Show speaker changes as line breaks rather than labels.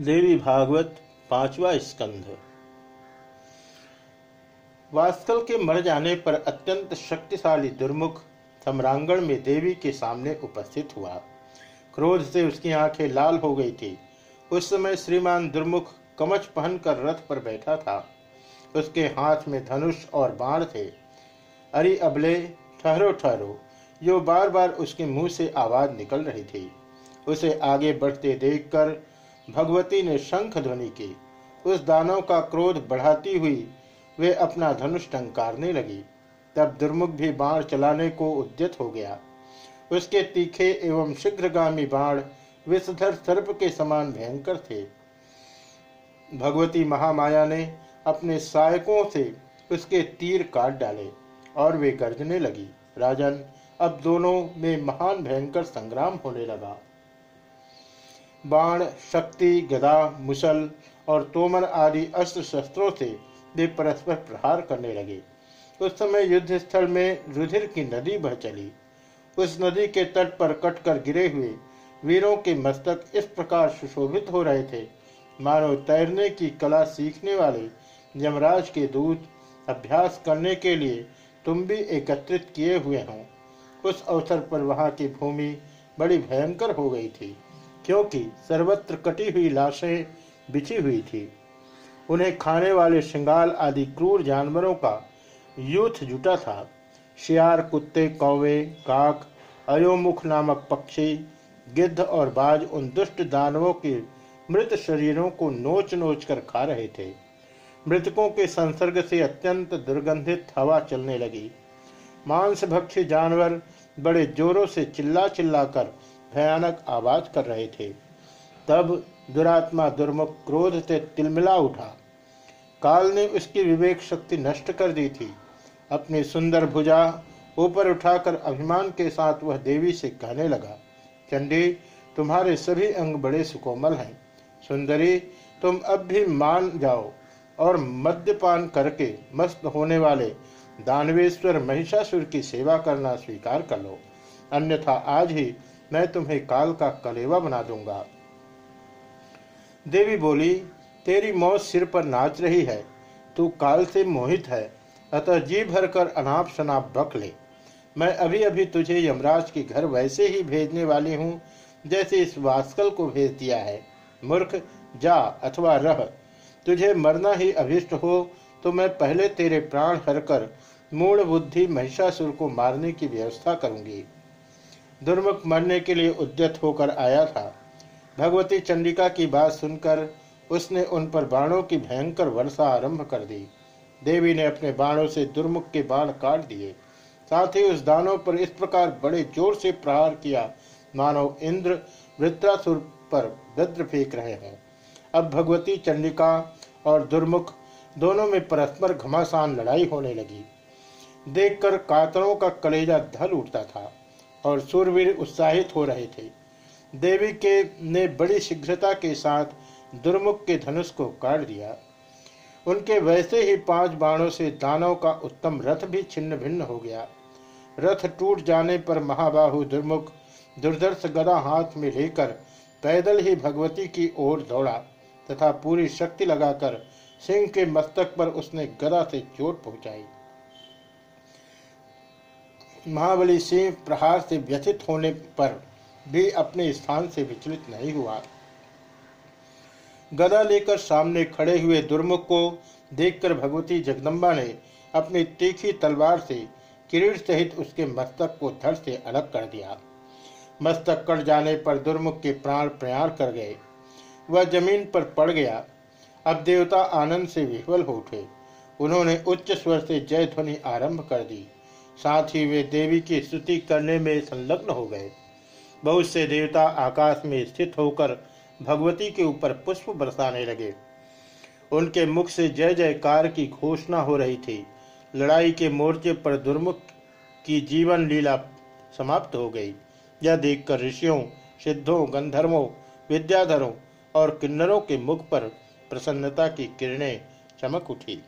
देवी भागवत पांचवा स्कंध। वास्तल के मर जाने पर अत्यंत शक्तिशाली दुर्मुख सम्रांगण में देवी के सामने उपस्थित हुआ। क्रोध से उसकी आँखें लाल हो गई थी। उस समय श्रीमान दुर्मुख कमच पहनकर रथ पर बैठा था। उसके हाथ में धनुष और बाण थे। अरे अबले, ठहरो ठहरो। जो बार बार उसके मुँह से आवाज़ निकल रही थी। उसे आगे बढ़ते देखकर भगवती ने शंख ध्वनि की। उस दानव का क्रोध बढ़ाती हुई वे अपना धनुष टंकारने लगी। तब दुर्मुख भी बाण चलाने को उद्यत हो गया। उसके तीखे एवं शीघ्रगामी बाण विषधर सर्प के समान भयंकर थे। भगवती महामाया ने अपने सहायकों से उसके तीर काट डाले और वे गर्जने लगी। राजन, अब दोनों में महान भयंकर संग्राम होने लगा। बाण, शक्ति, गदा, मुसल और तोमर आदि अस्त्र शस्त्रों से वे परस्पर प्रहार करने लगे। उस समय युद्ध स्थल में रुधिर की नदी बह चली। उस नदी के तट पर कटकर गिरे हुए वीरों के मस्तक इस प्रकार सुशोभित हो रहे थे। मानो तैरने की कला सीखने वाले यमराज के दूत अभ्यास करने के लिए तुम भी एकत्रित किए हुए हों। उस अवसर पर वहाँ की भूमि बड़ी भयंकर हो गई थी। क्योंकि सर्वत्र कटी हुई लाशें बिछी हुई थी। उन्हें खाने वाले श्रृंगाल आदि क्रूर जानवरों का यूथ जुटा था। शियार, कुत्ते, कौवे, काक, अयोमुख नामक पक्षी, गिद्ध और बाज उन दुष्ट दानवों के मृत शरीरों को नोच नोच कर खा रहे थे। मृतकों के संसर्ग से अत्यंत दुर्गंधित हवा चलने लगी। मांस भक्षी जानवर बड़े जोरों से चिल्ला चिल्ला कर भयानक आवाज़ कर रहे थे। तब दुरात्मा दुर्मुख क्रोध से तिलमिला उठा। काल ने उसकी विवेक शक्ति नष्ट कर दी थी। अपनी सुंदर भुजा ऊपर उठाकर अभिमान के साथ वह देवी से कहने लगा, चंडी, तुम्हारे सभी अंग बड़े सुकोमल हैं। सुंदरी, तुम अब भी मान जाओ और मद्यपान करके मस्त होने वाले दानवेश्वर महिषासुर की सेवा करना स्वीकार कर लो। अन्यथा आज ही मैं तुम्हें काल का कलेवा बना दूँगा। देवी बोली, तेरी मौत सिर पर नाच रही है, तू काल से मोहित है, अतः जी भर कर अनाप शनाप बक ले। मैं अभी अभी तुझे यमराज के घर वैसे ही भेजने वाली हूँ, जैसे इस वास्कल को भेज दिया है। मूर्ख, जा अथवा रह। तुझे मरना ही अभिष्ट हो तो मैं पहले तेरे प्राण हरकर मूल बुद्धि महिषासुर को मारने की व्यवस्था करूँगी। दुर्मुख मरने के लिए उद्यत होकर आया था। भगवती चंडिका की बात सुनकर उसने उन पर बाणों की भयंकर वर्षा आरंभ कर दी। देवी ने अपने बाणों से दुर्मुख के बाण काट दिए। साथ ही उस दानों पर इस प्रकार बड़े ज़ोर से प्रहार किया। मानो इंद्र वृत्रासुर पर वज्र फेंक रहे हैं। अब भगवती चंडिका और दुर्मुख दोनों में परस्पर घमासान लड़ाई होने लगी। देखकर कातरों का कलेजा धल उठता था। और सूरवीर उत्साहित हो रहे थे। देवी के ने बड़ी शीघ्रता के साथ दुर्मुख के धनुष को काट दिया। उनके वैसे ही पाँच बाणों से दानव का उत्तम रथ भी छिन्न भिन्न हो गया। रथ टूट जाने पर महाबाहु दुर्मुख दुर्धर्ष गदा हाथ में लेकर पैदल ही भगवती की ओर दौड़ा तथा पूरी शक्ति लगाकर सिंह के मस्तक पर उसने गदा से चोट पहुंचाई। महाबली सिंह प्रहार से व्यथित होने पर भी अपने स्थान से विचलित नहीं हुआ। गदा लेकर सामने खड़े हुए दुर्मुख को देखकर भगवती जगदम्बा ने अपनी तीखी तलवार से किरीट सहित उसके मस्तक को धड़ से अलग कर दिया। मस्तक कट जाने पर दुर्मुख के प्राण प्रयाण कर गए। वह ज़मीन पर पड़ गया। अब देवता आनंद से विह्वल हो उठे। उन्होंने उच्च स्वर से जय ध्वनि आरंभ कर दी। साथ ही वे देवी की स्तुति करने में संलग्न हो गए। बहुत से देवता आकाश में स्थित होकर भगवती के ऊपर पुष्प बरसाने लगे। उनके मुख से जय जयकार की घोषणा हो रही थी। लड़ाई के मोर्चे पर दुर्मुख की जीवन लीला समाप्त हो गई। यह देखकर ऋषियों, सिद्धों, गंधर्वों, विद्याधरों और किन्नरों के मुख पर प्रसन्नता की किरणें चमक उठी।